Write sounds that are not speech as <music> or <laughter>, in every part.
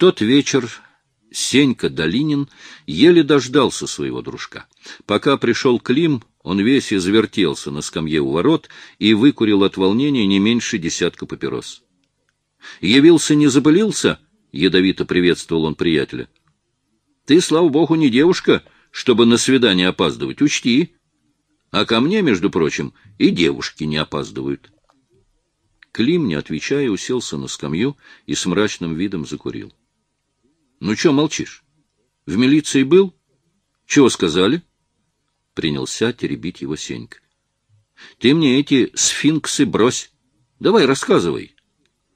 тот вечер Сенька Долинин еле дождался своего дружка. Пока пришел Клим, он весь извертелся на скамье у ворот и выкурил от волнения не меньше десятка папирос. «Явился, не забылился?» — ядовито приветствовал он приятеля. «Ты, слава богу, не девушка, чтобы на свидание опаздывать, учти. А ко мне, между прочим, и девушки не опаздывают». Клим, не отвечая, уселся на скамью и с мрачным видом закурил. — Ну, что молчишь? В милиции был? Чего сказали? Принялся теребить его Сенька. — Ты мне эти сфинксы брось. Давай, рассказывай.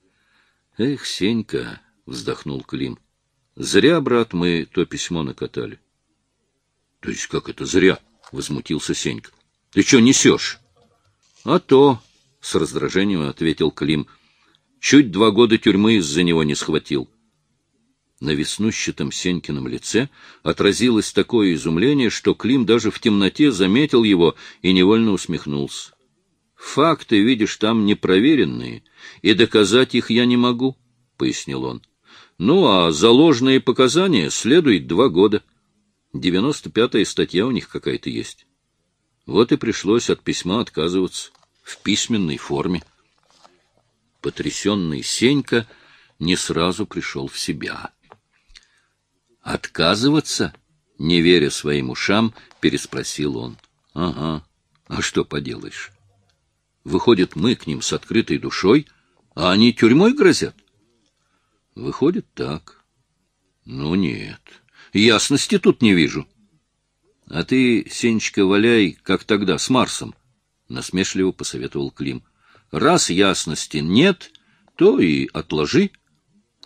— Эх, Сенька, — вздохнул Клим, — зря, брат, мы то письмо накатали. — То есть как это зря? — возмутился Сенька. — Ты что несешь? — А то, — с раздражением ответил Клим, — чуть два года тюрьмы из-за него не схватил. На веснущатом Сенькином лице отразилось такое изумление, что Клим даже в темноте заметил его и невольно усмехнулся. «Факты, видишь, там непроверенные, и доказать их я не могу», — пояснил он. «Ну, а за ложные показания следует два года. Девяносто пятая статья у них какая-то есть. Вот и пришлось от письма отказываться в письменной форме». Потрясенный Сенька не сразу пришел в себя. «Отказываться?» — не веря своим ушам, переспросил он. «Ага, а что поделаешь? Выходит, мы к ним с открытой душой, а они тюрьмой грозят?» «Выходит, так. Ну, нет. Ясности тут не вижу». «А ты, Сенечка, валяй, как тогда, с Марсом», — насмешливо посоветовал Клим. «Раз ясности нет, то и отложи».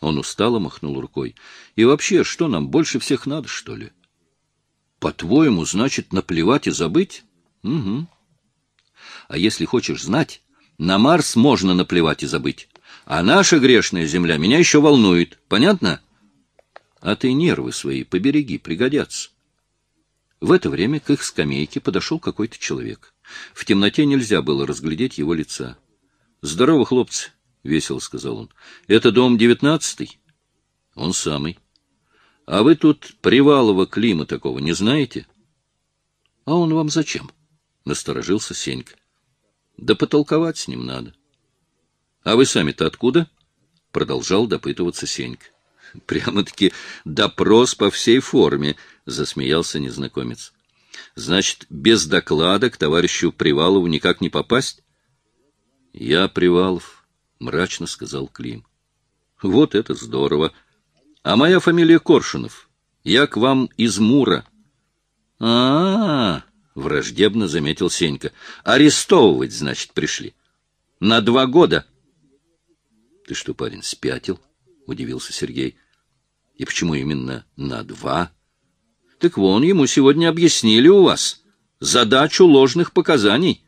Он устало махнул рукой. И вообще, что нам больше всех надо, что ли? По-твоему, значит, наплевать и забыть? Угу. А если хочешь знать, на Марс можно наплевать и забыть. А наша грешная земля меня еще волнует. Понятно? А ты нервы свои побереги, пригодятся. В это время к их скамейке подошел какой-то человек. В темноте нельзя было разглядеть его лица. — Здорово, хлопцы! — весело сказал он. — Это дом девятнадцатый? — Он самый. — А вы тут Привалова Клима такого не знаете? — А он вам зачем? — насторожился Сенька. — Да потолковать с ним надо. — А вы сами-то откуда? — продолжал допытываться Сенька. — Прямо-таки допрос по всей форме, — засмеялся незнакомец. — Значит, без доклада к товарищу Привалову никак не попасть? — Я Привалов, — мрачно сказал Клим. — Вот это здорово! А моя фамилия Коршунов. Я к вам из Мура. А — А-а-а! — враждебно заметил Сенька. — Арестовывать, значит, пришли. На два года. — Ты что, парень, спятил? — удивился Сергей. — И почему именно на два? — Так вон, ему сегодня объяснили у вас задачу ложных показаний.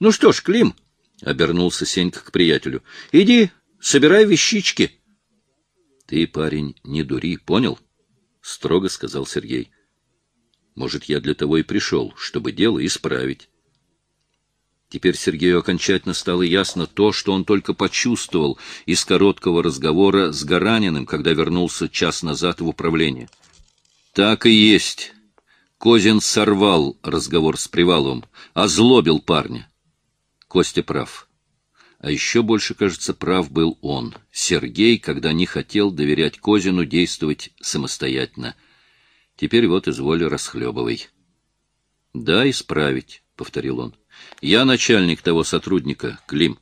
Ну что ж, Клим, —— обернулся Сенька к приятелю. — Иди, собирай вещички. — Ты, парень, не дури, понял? — строго сказал Сергей. — Может, я для того и пришел, чтобы дело исправить. Теперь Сергею окончательно стало ясно то, что он только почувствовал из короткого разговора с Гараниным, когда вернулся час назад в управление. Так и есть. Козин сорвал разговор с Приваловым, озлобил парня. Костя прав. А еще больше, кажется, прав был он, Сергей, когда не хотел доверять Козину действовать самостоятельно. Теперь вот изволь расхлебывай. — Да, исправить, — повторил он. — Я начальник того сотрудника, Клим,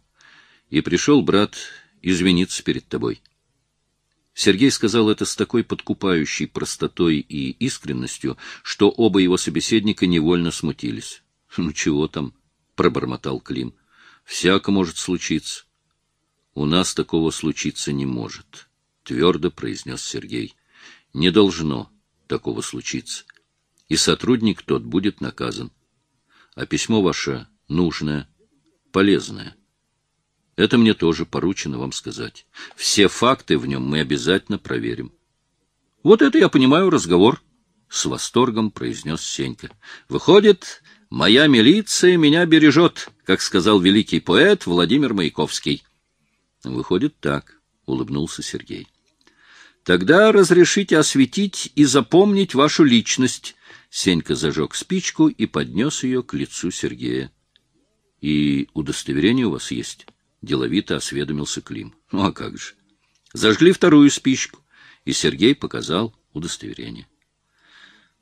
и пришел, брат, извиниться перед тобой. Сергей сказал это с такой подкупающей простотой и искренностью, что оба его собеседника невольно смутились. — Ну, чего там? — пробормотал Клим. Всяко может случиться. У нас такого случиться не может, твердо произнес Сергей. Не должно такого случиться. И сотрудник тот будет наказан. А письмо ваше нужное, полезное. Это мне тоже поручено вам сказать. Все факты в нем мы обязательно проверим. Вот это я понимаю разговор, — с восторгом произнес Сенька. Выходит, «Моя милиция меня бережет», как сказал великий поэт Владимир Маяковский. «Выходит так», — улыбнулся Сергей. Тогда разрешите осветить и запомнить вашу личность. Сенька зажег спичку и поднес ее к лицу Сергея. — И удостоверение у вас есть? — деловито осведомился Клим. — Ну а как же? Зажгли вторую спичку, и Сергей показал удостоверение.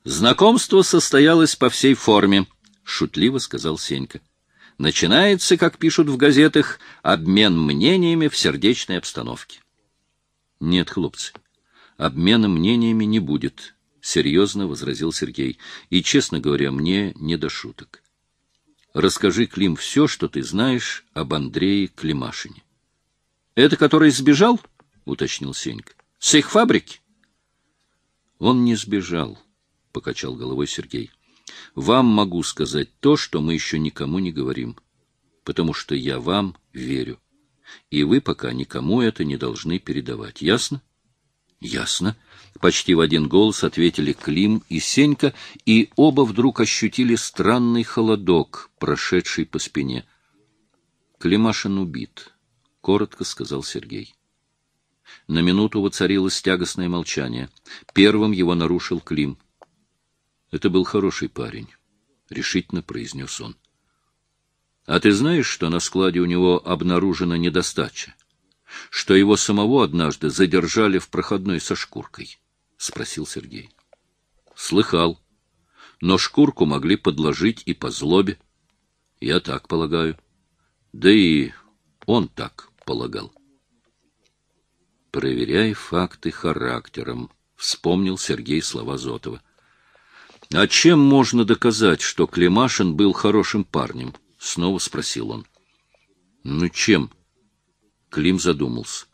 Знакомство состоялось по всей форме, — шутливо сказал Сенька. Начинается, как пишут в газетах, обмен мнениями в сердечной обстановке. — Нет, хлопцы, обмена мнениями не будет, — серьезно возразил Сергей. И, честно говоря, мне не до шуток. Расскажи, Клим, все, что ты знаешь об Андрее Климашине. — Это который сбежал? — уточнил Сенька. — С их фабрики? — Он не сбежал, — покачал головой Сергей. — Вам могу сказать то, что мы еще никому не говорим, потому что я вам верю. И вы пока никому это не должны передавать. Ясно? —— Ясно. Почти в один голос ответили Клим и Сенька, и оба вдруг ощутили странный холодок, прошедший по спине. — Климашин убит, — коротко сказал Сергей. На минуту воцарилось тягостное молчание. Первым его нарушил Клим. — Это был хороший парень, — решительно произнес он. — А ты знаешь, что на складе у него обнаружена недостача? — что его самого однажды задержали в проходной со шкуркой? — спросил Сергей. — Слыхал. Но шкурку могли подложить и по злобе. Я так полагаю. Да и он так полагал. «Проверяй факты характером», — вспомнил Сергей слова Зотова. «А чем можно доказать, что Климашин был хорошим парнем?» — снова спросил он. «Ну чем?» Клим задумался.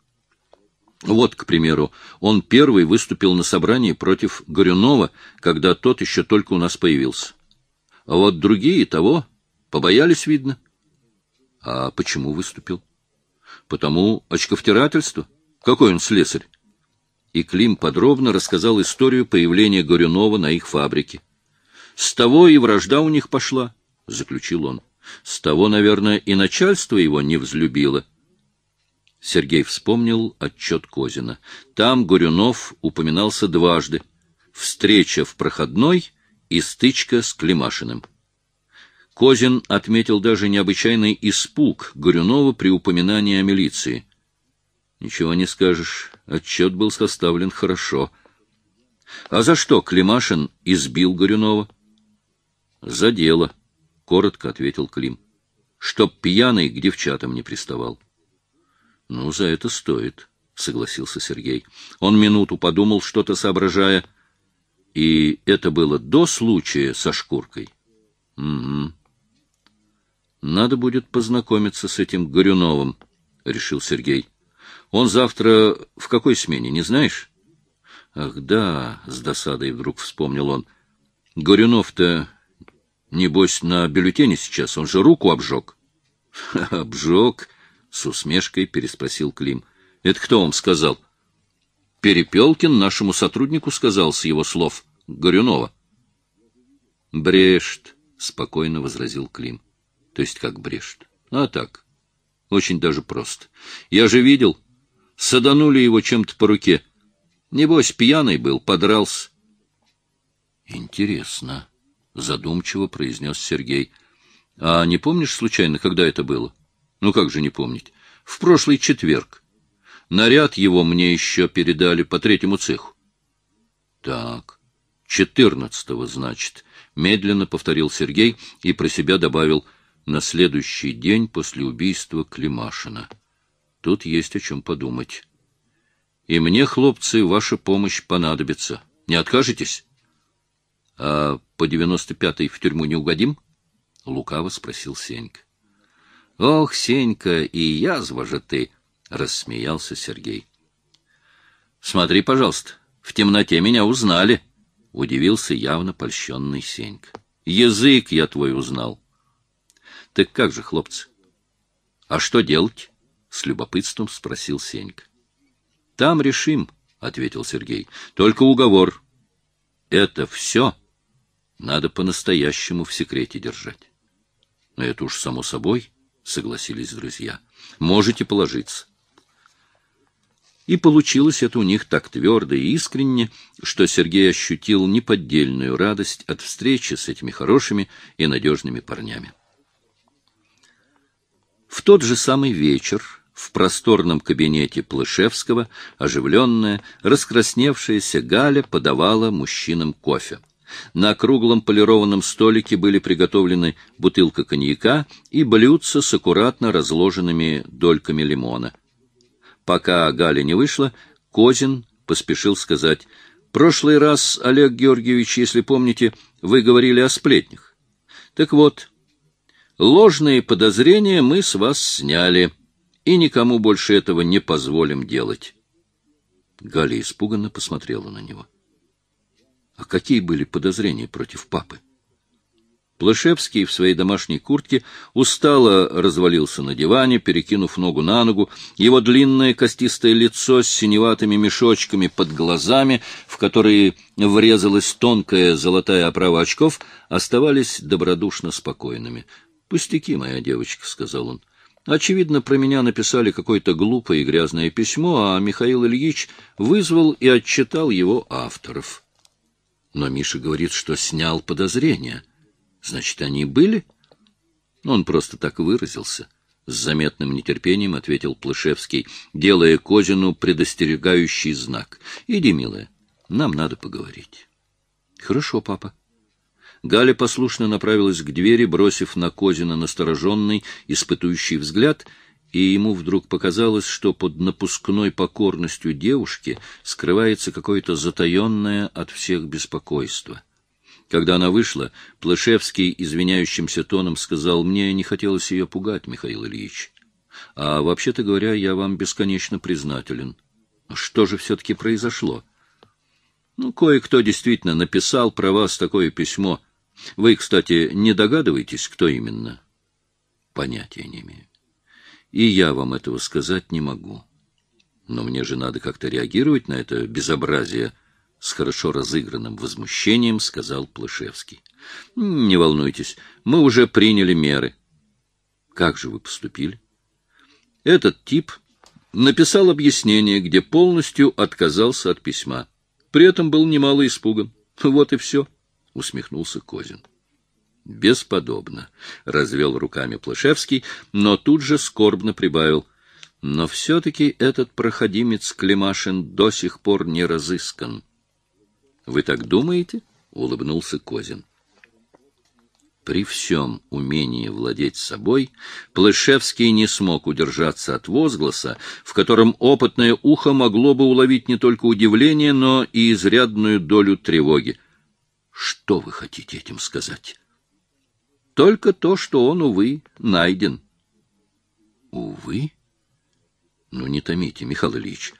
Вот, к примеру, он первый выступил на собрании против Горюнова, когда тот еще только у нас появился. А вот другие того побоялись, видно. А почему выступил? Потому очковтирательство. Какой он слесарь? И Клим подробно рассказал историю появления Горюнова на их фабрике. С того и вражда у них пошла, — заключил он. С того, наверное, и начальство его не взлюбило. Сергей вспомнил отчет Козина. Там Горюнов упоминался дважды. Встреча в проходной и стычка с Климашиным. Козин отметил даже необычайный испуг Горюнова при упоминании о милиции. Ничего не скажешь, отчет был составлен хорошо. А за что Климашин избил Горюнова? За дело, — коротко ответил Клим. Чтоб пьяный к девчатам не приставал. — Ну, за это стоит, — согласился Сергей. Он минуту подумал, что-то соображая. И это было до случая со шкуркой. — Угу. Надо будет познакомиться с этим Горюновым, — решил Сергей. — Он завтра в какой смене, не знаешь? — Ах, да, — с досадой вдруг вспомнил он. — Горюнов-то, небось, на бюллетене сейчас, он же руку обжег. <laughs> — Обжег, с усмешкой переспросил Клим. — Это кто вам сказал? — Перепелкин нашему сотруднику сказал с его слов. Горюнова. — Брешт, — спокойно возразил Клим. — То есть как брешт? — А так. Очень даже просто. Я же видел. Саданули его чем-то по руке. Небось, пьяный был, подрался. — Интересно, — задумчиво произнес Сергей. — А не помнишь случайно, когда это было? — ну как же не помнить? В прошлый четверг. Наряд его мне еще передали по третьему цеху. Так, четырнадцатого, значит, медленно повторил Сергей и про себя добавил на следующий день после убийства Климашина. Тут есть о чем подумать. И мне, хлопцы, ваша помощь понадобится. Не откажетесь? А по девяносто пятой в тюрьму не угодим? Лукаво спросил Сенька. — Ох, Сенька, и язва же ты! — рассмеялся Сергей. — Смотри, пожалуйста, в темноте меня узнали! — удивился явно польщенный Сенька. — Язык я твой узнал. — Так как же, хлопцы? — А что делать? — с любопытством спросил Сенька. — Там решим, — ответил Сергей. — Только уговор. Это все надо по-настоящему в секрете держать. — Но это уж само собой, —— согласились друзья. — Можете положиться. И получилось это у них так твердо и искренне, что Сергей ощутил неподдельную радость от встречи с этими хорошими и надежными парнями. В тот же самый вечер в просторном кабинете Плышевского оживленная, раскрасневшаяся Галя подавала мужчинам кофе. На круглом полированном столике были приготовлены бутылка коньяка и блюдца с аккуратно разложенными дольками лимона. Пока Галя не вышла, Козин поспешил сказать, «Прошлый раз, Олег Георгиевич, если помните, вы говорили о сплетнях. Так вот, ложные подозрения мы с вас сняли, и никому больше этого не позволим делать». Галя испуганно посмотрела на него. А какие были подозрения против папы? Плышевский в своей домашней куртке устало развалился на диване, перекинув ногу на ногу. Его длинное костистое лицо с синеватыми мешочками под глазами, в которые врезалась тонкая золотая оправа очков, оставались добродушно спокойными. — Пустяки, моя девочка, — сказал он. Очевидно, про меня написали какое-то глупое и грязное письмо, а Михаил Ильич вызвал и отчитал его авторов. Но Миша говорит, что снял подозрения. Значит, они были? Он просто так выразился. С заметным нетерпением ответил Плышевский, делая Козину предостерегающий знак. — Иди, милая, нам надо поговорить. — Хорошо, папа. Галя послушно направилась к двери, бросив на Козина настороженный, испытующий взгляд — и ему вдруг показалось, что под напускной покорностью девушки скрывается какое-то затаенное от всех беспокойство. Когда она вышла, Плышевский извиняющимся тоном сказал, «Мне не хотелось ее пугать, Михаил Ильич. А вообще-то говоря, я вам бесконечно признателен. Что же все-таки произошло?» «Ну, кое-кто действительно написал про вас такое письмо. Вы, кстати, не догадываетесь, кто именно?» «Понятия не имею. И я вам этого сказать не могу. Но мне же надо как-то реагировать на это безобразие, — с хорошо разыгранным возмущением сказал Плышевский. — Не волнуйтесь, мы уже приняли меры. — Как же вы поступили? Этот тип написал объяснение, где полностью отказался от письма. При этом был немало испуган. Вот и все, — усмехнулся Козин. Бесподобно, — развел руками Плашевский, но тут же скорбно прибавил. Но все-таки этот проходимец Климашин до сих пор не разыскан. — Вы так думаете? — улыбнулся Козин. При всем умении владеть собой Плышевский не смог удержаться от возгласа, в котором опытное ухо могло бы уловить не только удивление, но и изрядную долю тревоги. — Что вы хотите этим сказать? Только то, что он, увы, найден. Увы? Ну, не томите, Михаил Ильич.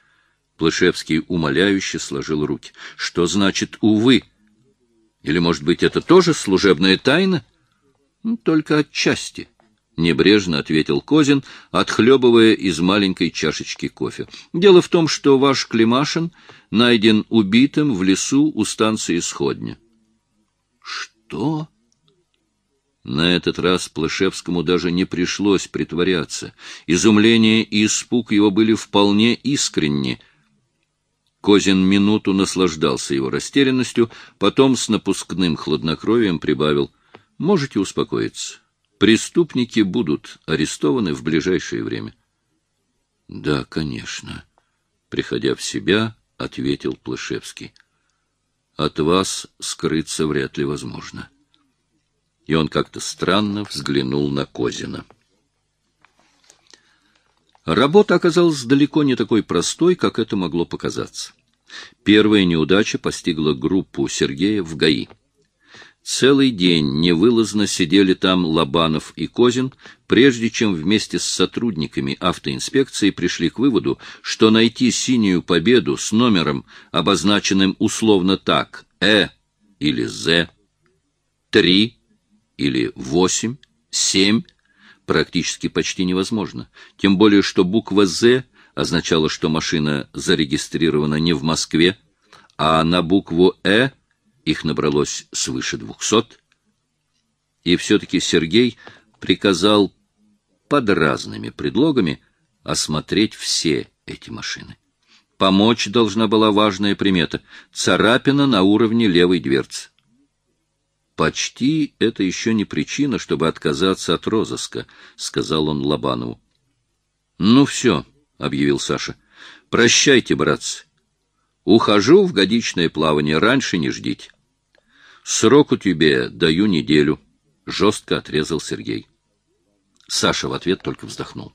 Плышевский умоляюще сложил руки. Что значит «увы»? Или, может быть, это тоже служебная тайна? Ну, только отчасти. Небрежно ответил Козин, отхлебывая из маленькой чашечки кофе. Дело в том, что ваш Климашин найден убитым в лесу у станции Сходня. Что? На этот раз Плышевскому даже не пришлось притворяться. Изумление и испуг его были вполне искренни. Козин минуту наслаждался его растерянностью, потом с напускным хладнокровием прибавил. — Можете успокоиться. Преступники будут арестованы в ближайшее время. — Да, конечно. Приходя в себя, ответил Плышевский. — От вас скрыться вряд ли возможно. — и он как-то странно взглянул на Козина. Работа оказалась далеко не такой простой, как это могло показаться. Первая неудача постигла группу Сергея в ГАИ. Целый день невылазно сидели там Лобанов и Козин, прежде чем вместе с сотрудниками автоинспекции пришли к выводу, что найти синюю победу с номером, обозначенным условно так «Э» или «З», «3» или восемь, семь практически почти невозможно. Тем более, что буква «З» означала, что машина зарегистрирована не в Москве, а на букву «Э» их набралось свыше двухсот. И все-таки Сергей приказал под разными предлогами осмотреть все эти машины. Помочь должна была важная примета — царапина на уровне левой дверцы. «Почти это еще не причина, чтобы отказаться от розыска», — сказал он Лобанову. «Ну все», — объявил Саша. «Прощайте, братцы. Ухожу в годичное плавание, раньше не ждите». «Сроку тебе даю неделю», — жестко отрезал Сергей. Саша в ответ только вздохнул.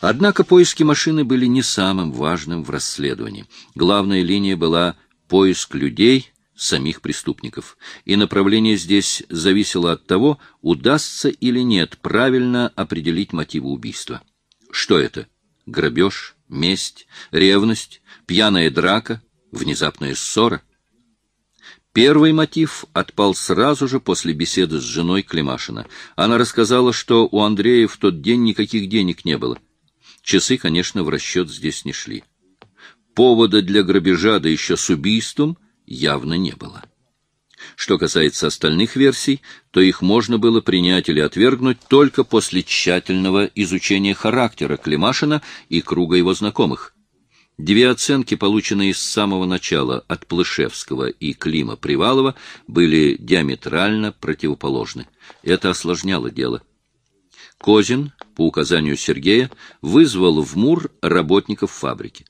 Однако поиски машины были не самым важным в расследовании. Главная линия была поиск людей, самих преступников, и направление здесь зависело от того, удастся или нет правильно определить мотивы убийства. Что это? Грабеж, месть, ревность, пьяная драка, внезапная ссора? Первый мотив отпал сразу же после беседы с женой Климашина. Она рассказала, что у Андрея в тот день никаких денег не было. Часы, конечно, в расчет здесь не шли. Повода для грабежа, да еще с убийством, явно не было. Что касается остальных версий, то их можно было принять или отвергнуть только после тщательного изучения характера Климашина и круга его знакомых. Две оценки, полученные с самого начала от Плышевского и Клима Привалова, были диаметрально противоположны. Это осложняло дело. Козин, по указанию Сергея, вызвал в МУР работников фабрики.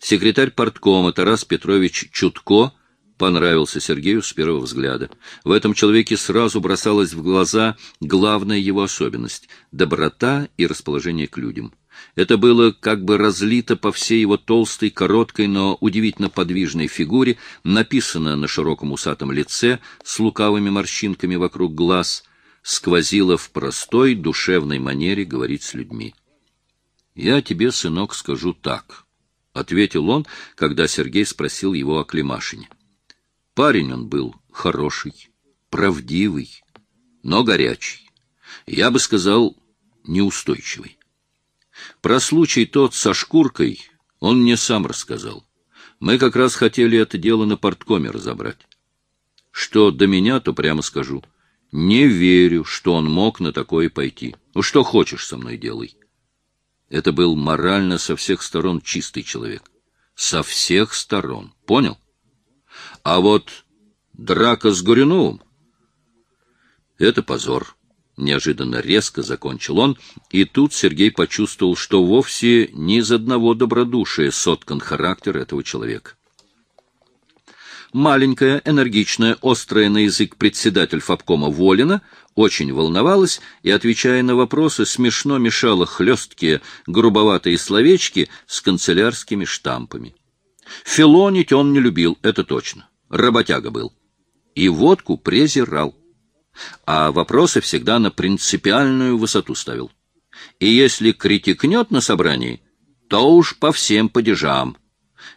Секретарь порткома Тарас Петрович Чутко понравился Сергею с первого взгляда. В этом человеке сразу бросалась в глаза главная его особенность — доброта и расположение к людям. Это было как бы разлито по всей его толстой, короткой, но удивительно подвижной фигуре, написано на широком усатом лице с лукавыми морщинками вокруг глаз, сквозило в простой, душевной манере говорить с людьми. «Я тебе, сынок, скажу так», — ответил он, когда Сергей спросил его о Климашине. Парень он был хороший, правдивый, но горячий. Я бы сказал, неустойчивый. Про случай тот со шкуркой он мне сам рассказал. Мы как раз хотели это дело на порткоме разобрать. Что до меня, то прямо скажу. Не верю, что он мог на такое пойти. Ну, что хочешь со мной делай. Это был морально со всех сторон чистый человек. Со всех сторон. Понял? А вот драка с Горюновым — это позор. Неожиданно резко закончил он, и тут Сергей почувствовал, что вовсе не из одного добродушия соткан характер этого человека. Маленькая, энергичная, острая на язык председатель Фабкома Волина очень волновалась и, отвечая на вопросы, смешно мешала хлесткие, грубоватые словечки с канцелярскими штампами. Филонить он не любил, это точно. Работяга был. И водку презирал а вопросы всегда на принципиальную высоту ставил. И если критикнет на собрании, то уж по всем падежам.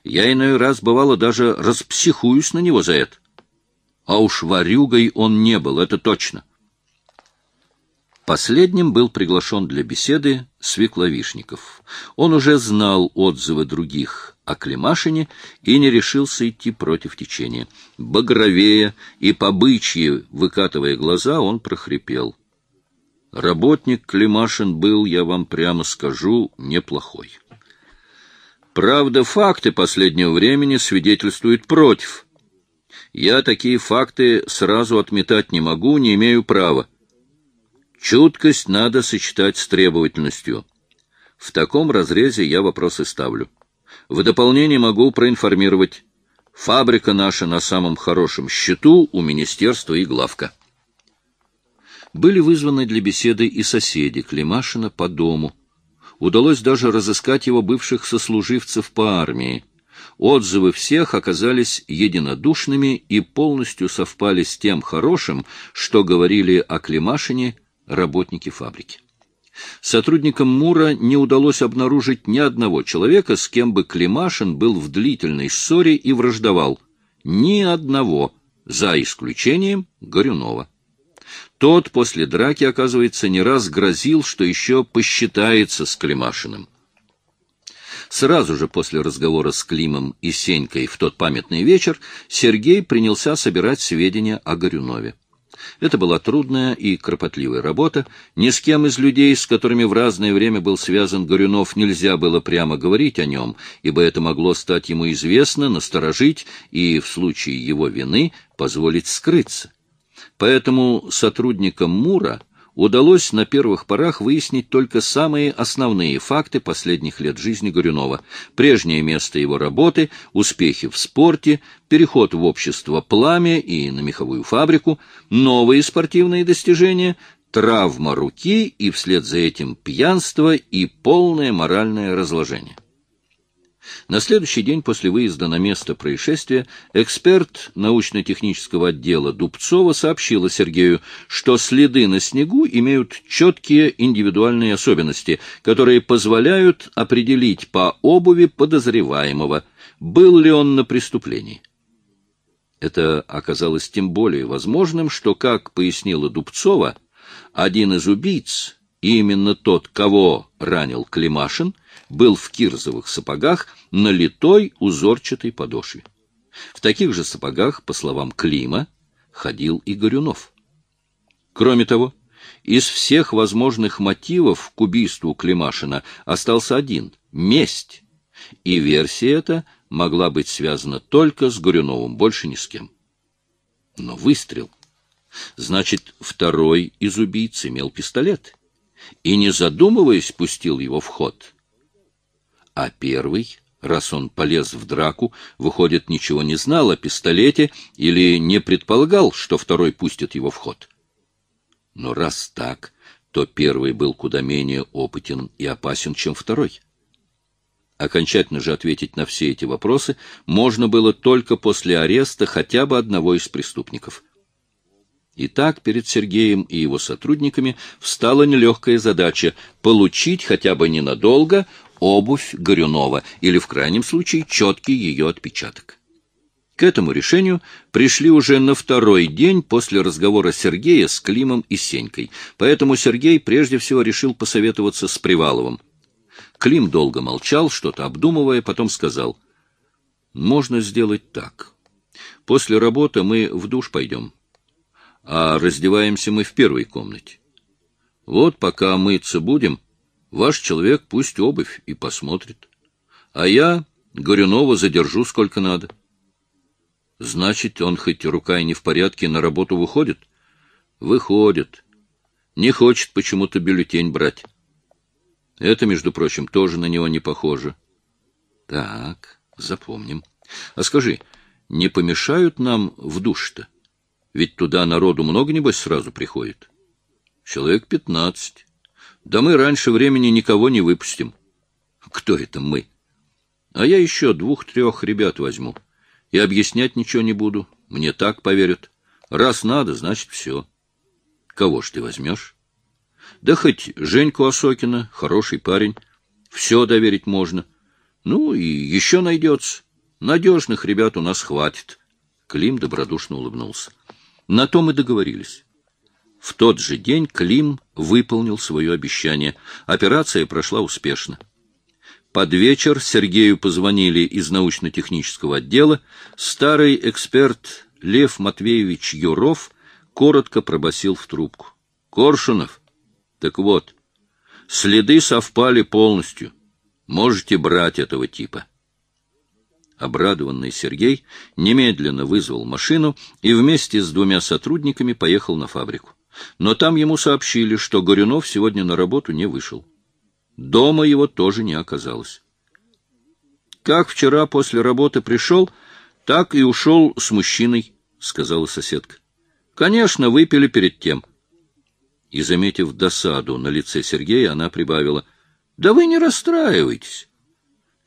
Я иной раз, бывало, даже распсихуюсь на него за это. А уж варюгой он не был, это точно. Последним был приглашен для беседы Свекловишников. Он уже знал отзывы других о Климашине и не решился идти против течения. Багровея и побычьи, выкатывая глаза, он прохрипел. Работник Климашин был, я вам прямо скажу, неплохой. Правда, факты последнего времени свидетельствуют против. Я такие факты сразу отметать не могу, не имею права. Чуткость надо сочетать с требовательностью. В таком разрезе я вопросы ставлю. В дополнение могу проинформировать. Фабрика наша на самом хорошем счету у министерства и главка. Были вызваны для беседы и соседи Климашина по дому. Удалось даже разыскать его бывших сослуживцев по армии. Отзывы всех оказались единодушными и полностью совпали с тем хорошим, что говорили о Климашине работники фабрики. Сотрудникам МУРа не удалось обнаружить ни одного человека, с кем бы Климашин был в длительной ссоре и враждовал. Ни одного, за исключением Горюнова. Тот после драки, оказывается, не раз грозил, что еще посчитается с Климашиным. Сразу же после разговора с Климом и Сенькой в тот памятный вечер Сергей принялся собирать сведения о Горюнове. Это была трудная и кропотливая работа. Ни с кем из людей, с которыми в разное время был связан Горюнов, нельзя было прямо говорить о нем, ибо это могло стать ему известно, насторожить и, в случае его вины, позволить скрыться. Поэтому сотрудникам МУРа удалось на первых порах выяснить только самые основные факты последних лет жизни Горюнова. Прежнее место его работы, успехи в спорте, переход в общество «Пламя» и на меховую фабрику, новые спортивные достижения, травма руки и вслед за этим пьянство и полное моральное разложение. На следующий день после выезда на место происшествия эксперт научно-технического отдела Дубцова сообщила Сергею, что следы на снегу имеют четкие индивидуальные особенности, которые позволяют определить по обуви подозреваемого, был ли он на преступлении. Это оказалось тем более возможным, что, как пояснила Дубцова, один из убийц, именно тот, кого ранил Климашин, был в кирзовых сапогах на литой узорчатой подошве. В таких же сапогах, по словам Клима, ходил и Горюнов. Кроме того, из всех возможных мотивов к убийству Климашина остался один — месть, и версия эта могла быть связана только с Горюновым, больше ни с кем. Но выстрел. Значит, второй из убийц имел пистолет и, не задумываясь, пустил его в ход. А первый раз он полез в драку, выходит, ничего не знал о пистолете или не предполагал, что второй пустит его в ход. Но раз так, то первый был куда менее опытен и опасен, чем второй. Окончательно же ответить на все эти вопросы можно было только после ареста хотя бы одного из преступников. Итак, перед Сергеем и его сотрудниками встала нелегкая задача — получить хотя бы ненадолго обувь Горюнова или, в крайнем случае, четкий ее отпечаток. К этому решению пришли уже на второй день после разговора Сергея с Климом и Сенькой, поэтому Сергей прежде всего решил посоветоваться с Приваловым. Клим долго молчал, что-то обдумывая, потом сказал, «Можно сделать так. После работы мы в душ пойдем, а раздеваемся мы в первой комнате. Вот пока мыться будем, Ваш человек пусть обувь и посмотрит. А я Горюнова задержу сколько надо. Значит, он хоть рука и не в порядке, на работу выходит? Выходит. Не хочет почему-то бюллетень брать. Это, между прочим, тоже на него не похоже. Так, запомним. А скажи, не помешают нам в душ-то? Ведь туда народу много, небось, сразу приходит. Человек пятнадцать. Да мы раньше времени никого не выпустим. Кто это мы? А я еще двух-трех ребят возьму. И объяснять ничего не буду. Мне так поверят. Раз надо, значит, все. Кого ж ты возьмешь? Да хоть Женьку Осокина, хороший парень. Все доверить можно. Ну, и еще найдется. Надежных ребят у нас хватит. Клим добродушно улыбнулся. На то мы договорились. В тот же день Клим выполнил свое обещание. Операция прошла успешно. Под вечер Сергею позвонили из научно-технического отдела. Старый эксперт Лев Матвеевич Юров коротко пробасил в трубку. «Коршунов, так вот, следы совпали полностью. Можете брать этого типа». Обрадованный Сергей немедленно вызвал машину и вместе с двумя сотрудниками поехал на фабрику но там ему сообщили, что Горюнов сегодня на работу не вышел. Дома его тоже не оказалось. «Как вчера после работы пришел, так и ушел с мужчиной», — сказала соседка. «Конечно, выпили перед тем». И, заметив досаду на лице Сергея, она прибавила. «Да вы не расстраивайтесь.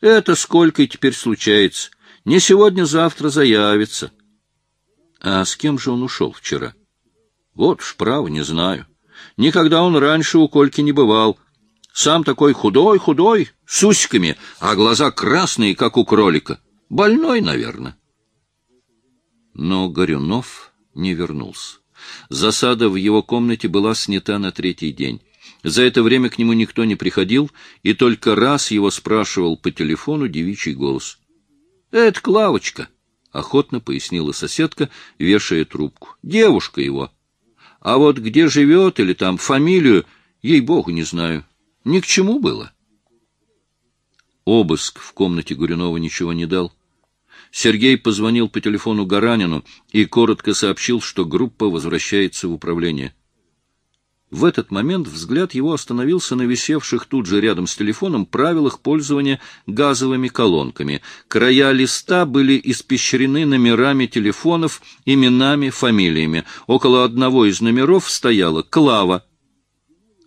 Это сколько теперь случается. Не сегодня-завтра заявится». «А с кем же он ушел вчера?» Вот ж, право, не знаю. Никогда он раньше у Кольки не бывал. Сам такой худой-худой, с усиками, а глаза красные, как у кролика. Больной, наверное. Но Горюнов не вернулся. Засада в его комнате была снята на третий день. За это время к нему никто не приходил, и только раз его спрашивал по телефону девичий голос. — Это Клавочка, — охотно пояснила соседка, вешая трубку. — Девушка его. — А вот где живет или там фамилию, ей-богу, не знаю. Ни к чему было. Обыск в комнате Гуринова ничего не дал. Сергей позвонил по телефону Гаранину и коротко сообщил, что группа возвращается в управление. В этот момент взгляд его остановился на висевших тут же рядом с телефоном правилах пользования газовыми колонками. Края листа были испещрены номерами телефонов, именами, фамилиями. Около одного из номеров стояла «Клава».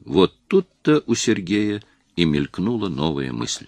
Вот тут-то у Сергея и мелькнула новая мысль.